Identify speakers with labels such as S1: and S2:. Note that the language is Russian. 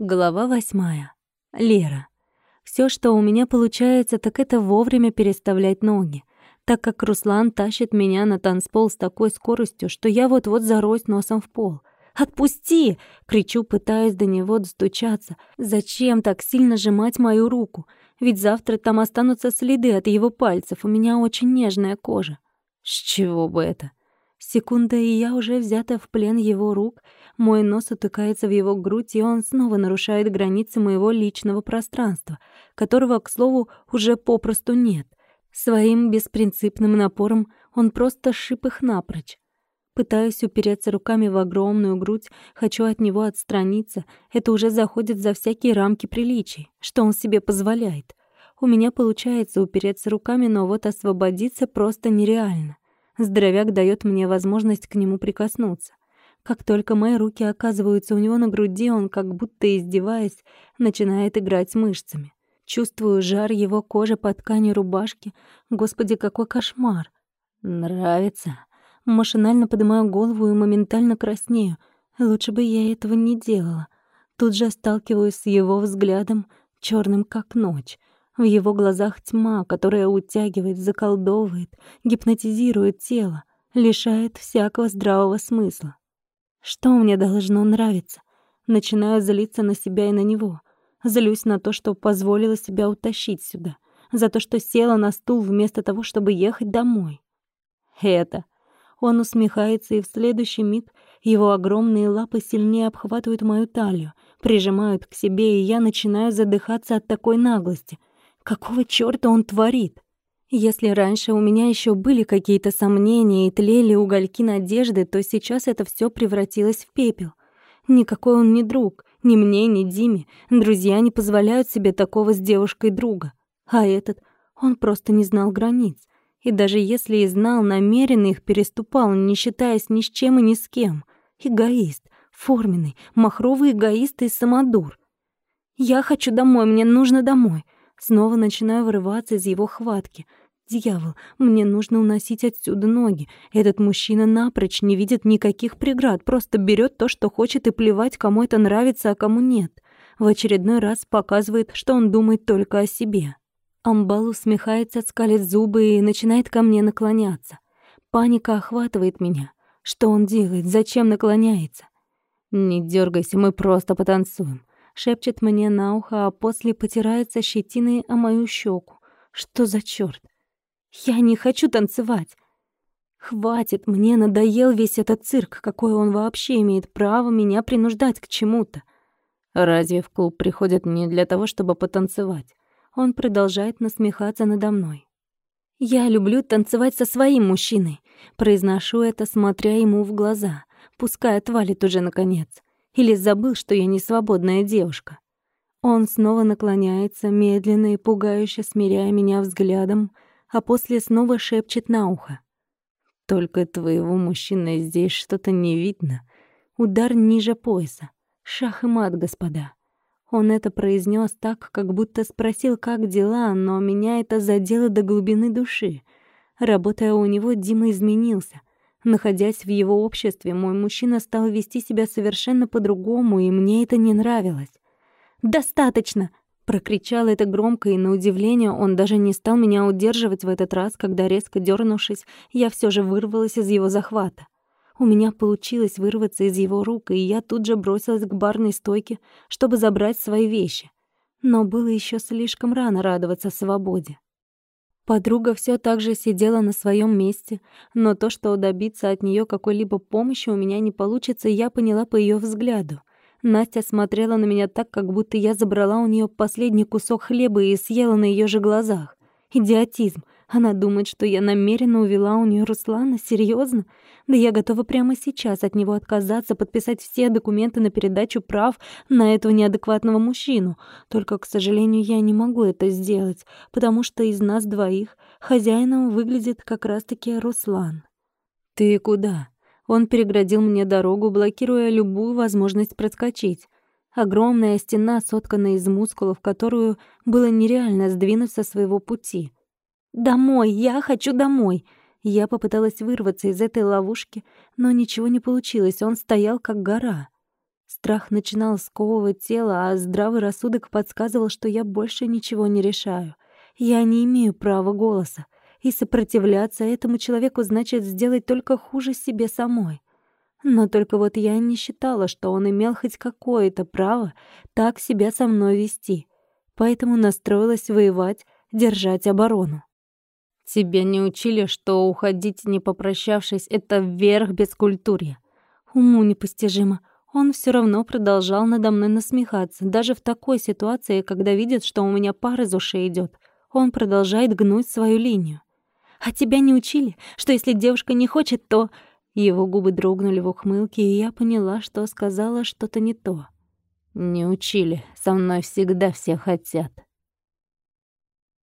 S1: Глава восьмая. Лера. Все, что у меня получается, так это вовремя переставлять ноги, так как Руслан тащит меня на танцпол с такой скоростью, что я вот-вот зароюсь носом в пол. «Отпусти!» — кричу, пытаясь до него достучаться. «Зачем так сильно сжимать мою руку? Ведь завтра там останутся следы от его пальцев, у меня очень нежная кожа». «С чего бы это?» Секунда, и я уже взята в плен его рук, мой нос утыкается в его грудь, и он снова нарушает границы моего личного пространства, которого, к слову, уже попросту нет. Своим беспринципным напором он просто шип их напрочь. Пытаюсь упереться руками в огромную грудь, хочу от него отстраниться. Это уже заходит за всякие рамки приличий, что он себе позволяет. У меня получается упереться руками, но вот освободиться просто нереально. Здоровяк дает мне возможность к нему прикоснуться. Как только мои руки оказываются у него на груди, он, как будто издеваясь, начинает играть мышцами. Чувствую жар его кожи под тканью рубашки. Господи, какой кошмар! Нравится. Машинально поднимаю голову и моментально краснею. Лучше бы я этого не делала. Тут же сталкиваюсь с его взглядом, черным как ночь. В его глазах тьма, которая утягивает, заколдовывает, гипнотизирует тело, лишает всякого здравого смысла. Что мне должно нравиться? Начинаю злиться на себя и на него. Злюсь на то, что позволила себя утащить сюда, за то, что села на стул вместо того, чтобы ехать домой. Это. Он усмехается, и в следующий миг его огромные лапы сильнее обхватывают мою талию, прижимают к себе, и я начинаю задыхаться от такой наглости — Какого чёрта он творит? Если раньше у меня ещё были какие-то сомнения и тлели угольки надежды, то сейчас это всё превратилось в пепел. Никакой он не друг, ни мне, ни Диме. Друзья не позволяют себе такого с девушкой друга. А этот, он просто не знал границ. И даже если и знал, намеренно их переступал, не считаясь ни с чем и ни с кем. Эгоист, форменный, махровый эгоист и самодур. «Я хочу домой, мне нужно домой. Снова начинаю вырываться из его хватки. Дьявол, мне нужно уносить отсюда ноги. Этот мужчина напрочь не видит никаких преград, просто берет то, что хочет, и плевать, кому это нравится, а кому нет. В очередной раз показывает, что он думает только о себе. Амбал усмехается, скалит зубы и начинает ко мне наклоняться. Паника охватывает меня. Что он делает? Зачем наклоняется? «Не дергайся, мы просто потанцуем шепчет мне на ухо, а после потирается щетиной о мою щеку. Что за черт? Я не хочу танцевать. Хватит, мне надоел весь этот цирк, какой он вообще имеет право меня принуждать к чему-то. Разве в клуб приходят не для того, чтобы потанцевать? Он продолжает насмехаться надо мной. Я люблю танцевать со своим мужчиной. Произношу это, смотря ему в глаза. Пускай отвалит уже наконец. Или забыл, что я не свободная девушка? Он снова наклоняется, медленно и пугающе смиряя меня взглядом, а после снова шепчет на ухо. «Только твоего мужчины здесь что-то не видно. Удар ниже пояса. Шах и мат, господа». Он это произнес так, как будто спросил, как дела, но меня это задело до глубины души. Работая у него, Дима изменился — Находясь в его обществе, мой мужчина стал вести себя совершенно по-другому, и мне это не нравилось. «Достаточно!» — прокричал это громко, и на удивление он даже не стал меня удерживать в этот раз, когда, резко дернувшись, я все же вырвалась из его захвата. У меня получилось вырваться из его рук, и я тут же бросилась к барной стойке, чтобы забрать свои вещи. Но было еще слишком рано радоваться свободе. Подруга все так же сидела на своем месте, но то, что добиться от нее какой-либо помощи у меня не получится, я поняла по ее взгляду. Настя смотрела на меня так, как будто я забрала у нее последний кусок хлеба и съела на ее же глазах. Идиотизм. Она думает, что я намеренно увела у нее Руслана? Серьезно? Да я готова прямо сейчас от него отказаться, подписать все документы на передачу прав на этого неадекватного мужчину. Только, к сожалению, я не могу это сделать, потому что из нас двоих хозяином выглядит как раз-таки Руслан. «Ты куда?» Он переградил мне дорогу, блокируя любую возможность проскочить. Огромная стена, сотканная из мускулов, которую было нереально сдвинуть со своего пути — «Домой! Я хочу домой!» Я попыталась вырваться из этой ловушки, но ничего не получилось, он стоял как гора. Страх начинал сковывать тело, а здравый рассудок подсказывал, что я больше ничего не решаю. Я не имею права голоса, и сопротивляться этому человеку значит сделать только хуже себе самой. Но только вот я не считала, что он имел хоть какое-то право так себя со мной вести, поэтому настроилась воевать, держать оборону. Тебя не учили, что уходить, не попрощавшись, — это верх бескультурья. Уму непостижимо. Он все равно продолжал надо мной насмехаться, даже в такой ситуации, когда видит, что у меня пар из ушей идет. Он продолжает гнуть свою линию. «А тебя не учили, что если девушка не хочет, то...» Его губы дрогнули в ухмылке, и я поняла, что сказала что-то не то. «Не учили. Со мной всегда все хотят».